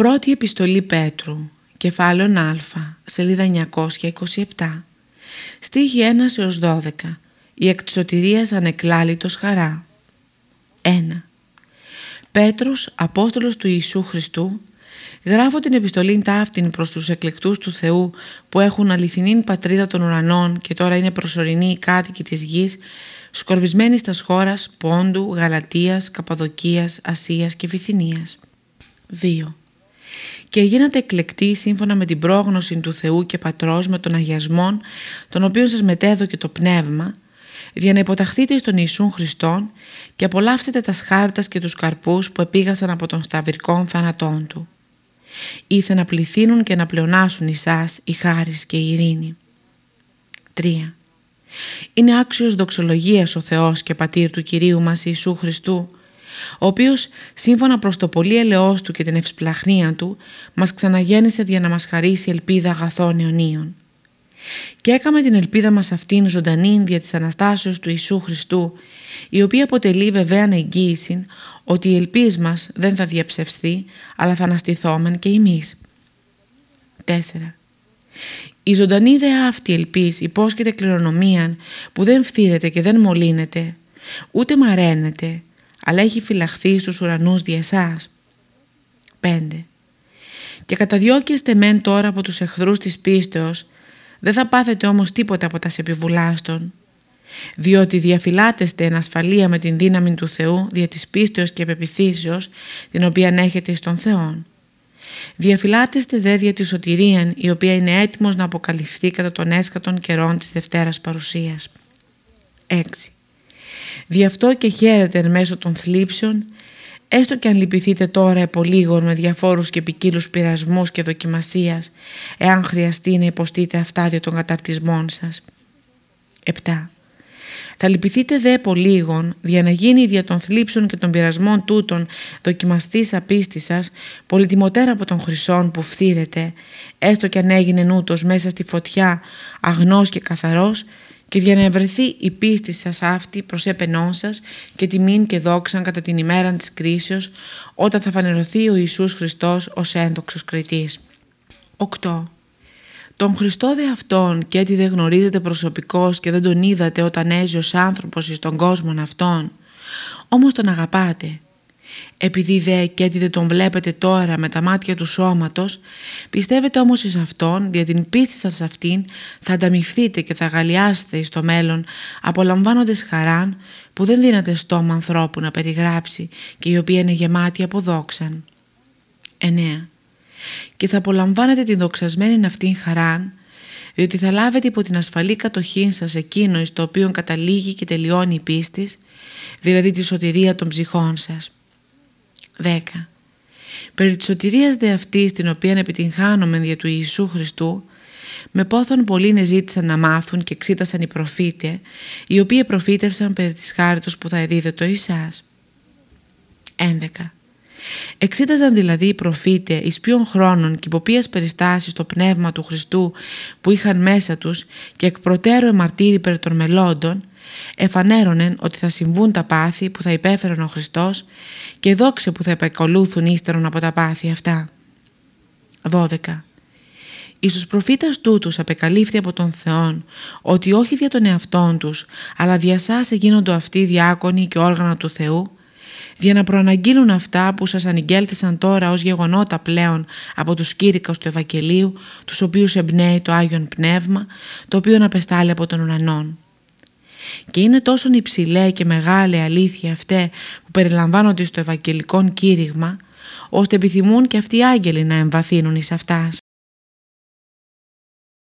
Πρώτη επιστολή Πέτρου, κεφάλαιο Α, σελίδα 927, στίχη 1 έως 12, η εκ ανεκλάλητος χαρά. 1. Πέτρος, Απόστολος του Ιησού Χριστού, γράφω την επιστολή ταύτην προς τους εκλεκτούς του Θεού που έχουν αληθινήν πατρίδα των ουρανών και τώρα είναι προσωρινοί οι κάτοικοι της γης, σκορπισμένοι στα χώρας Πόντου, Γαλατίας, Καπαδοκίας, Ασίας και Βυθινίας. 2 και γίνατε εκλεκτοί σύμφωνα με την πρόγνωση του Θεού και Πατρός με τον αγιασμόν, τον οποίο σας μετέδωκε το Πνεύμα, για να υποταχθείτε στον Ιησούν Χριστόν και απολαύσετε τα σχάρτας και τους καρπούς που επήγασαν από τον σταυρικών θάνατών Του. Ήθε να πληθύνουν και να πλεονάσουν εσάς η χάρις και η ειρήνη. 3. Είναι άξιος δοξολογίας ο Θεός και Πατήρ του Κυρίου μας Ιησού Χριστού, ο οποίος σύμφωνα προς το πολύ ελαιός του και την ευσπλαχνία του μας ξαναγέννησε για να μας χαρίσει ελπίδα αγαθών αιωνίων. Και έκαμε την ελπίδα μας αυτήν ζωντανή δια της Αναστάσεως του Ιησού Χριστού, η οποία αποτελεί βεβαίαν εγγύηση ότι η ελπίς μας δεν θα διαψευστεί, αλλά θα αναστηθόμεν και εμείς. 4. Η ζωντανή δε αυτή ελπίς υπόσχεται κληρονομίαν που δεν φθήρεται και δεν μολύνεται, ούτε μαραίνεται, αλλά έχει φυλαχθεί στους ουρανούς δι' εσάς. 5. Και καταδιώκεστε μεν τώρα από τους εχθρούς της πίστεως, δεν θα πάθετε όμως τίποτα από τα επιβουλάστων, διότι διαφυλάτεστε εν ασφαλεία με την δύναμη του Θεού δια της πίστεως και πεπιθήσεως την οποία έχετε στον Θεό. Διαφυλάτεστε δε δια της σωτηρίαν η οποία είναι έτοιμος να αποκαλυφθεί κατά των έσκατων καιρών της Δευτέρας Παρουσίας. 6. Δι' αυτό και χαίρετε εν μέσω των θλίψεων, έστω και αν λυπηθείτε τώρα επολίγων με διαφόρους και ποικίλους πειρασμούς και δοκιμασίας, εάν χρειαστεί να υποστείτε αυτά δια των καταρτισμών σας. 7. Θα λυπηθείτε δε επολίγων, για να γίνει δια των θλίψεων και των πειρασμών τούτων δοκιμαστής απίστης σας, πολυτιμωτέρα από των χρυσών που φθήρετε, έστω και αν έγινε νούτος μέσα στη φωτιά αγνός και καθαρός, και για να ευρεθεί η πίστη σας αυτή προς έπαινό σας και τιμήν και δόξαν κατά την ημέρα της κρίσεως όταν θα φανερωθεί ο Ιησούς Χριστός ως ένδοξος κριτής. 8. Τον Χριστό δε αυτόν και έτσι δεν γνωρίζετε προσωπικώς και δεν τον είδατε όταν έζει ως άνθρωπος εις τον κόσμο αυτόν, όμως τον αγαπάτε επειδή δε και έτσι δεν τον βλέπετε τώρα με τα μάτια του σώματος, πιστεύετε όμως εις Αυτόν, δια την πίστη σας αυτήν, θα ανταμυφθείτε και θα γαλιάσετε στο μέλλον, απολαμβάνοντες χαράν που δεν δίνεται στόμα ανθρώπου να περιγράψει και η οποία είναι γεμάτη από δόξαν. 9. Και θα απολαμβάνετε την δοξασμένη αυτήν χαράν, διότι θα λάβετε υπό την ασφαλή κατοχή σας εκείνο εις το οποίο καταλήγει και τελειώνει η πίστη, δηλαδή τη σωτηρία των ψυχών σας. 10. Περί της σωτηρίας δε αυτής την οποία επιτυγχάνομεν δια του Ιησού Χριστού με πόθον πολλοί ζήτησαν να μάθουν και εξήτασαν οι προφήτε οι οποίοι προφήτευσαν περί της χάριτος που θα εδίδε το Ισάς. 11. Εξήταζαν δηλαδή οι προφήτε εις ποιον χρόνων και υπό ποιες περιστάσεις το πνεύμα του Χριστού που είχαν μέσα τους και εκ προτέρου εμαρτύρει περί των μελώντων εφανέρωνεν ότι θα συμβούν τα πάθη που θα υπέφεραν ο Χριστός και δόξε που θα επακολούθουν ύστερον από τα πάθη αυτά. 12. Εις τους προφήτας τούτους απεκαλύφθη από τον Θεόν ότι όχι δια των εαυτών τους, αλλά δια σας εγίνοντο αυτοί διάκονοι και όργανα του Θεού, για να προαναγγείλουν αυτά που σας ανηγγέλθησαν τώρα ως γεγονότα πλέον από τους κήρυκας του Ευαγγελίου, τους οποίους εμπνέει το Άγιον Πνεύμα, το οποίο απεστάλλει από τον ουρανόν. Και είναι τόσο υψηλέ και μεγάλη αλήθεια αυτέ που περιλαμβάνονται στο Ευαγγελικό κήρυγμα, ώστε επιθυμούν και αυτοί οι άγγελοι να εμβαθύνουν εις αυτάς.